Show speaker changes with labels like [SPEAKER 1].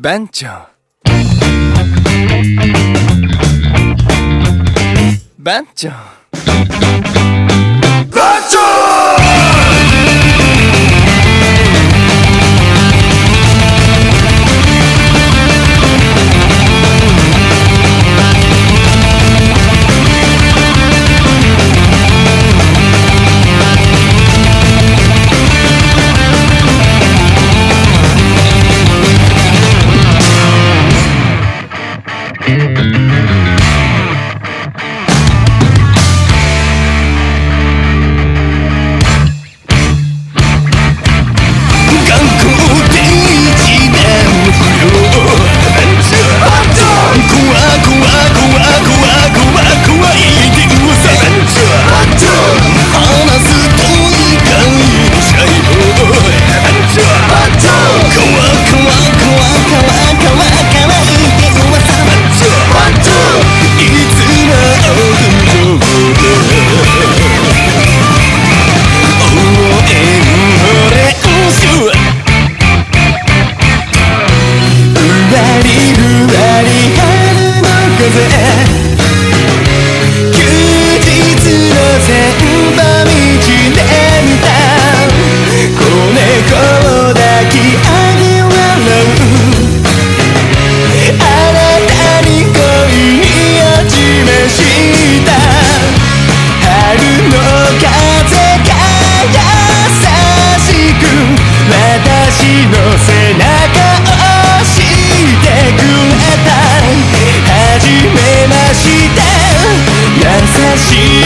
[SPEAKER 1] 벤처. 벤처. 벤처! 優しい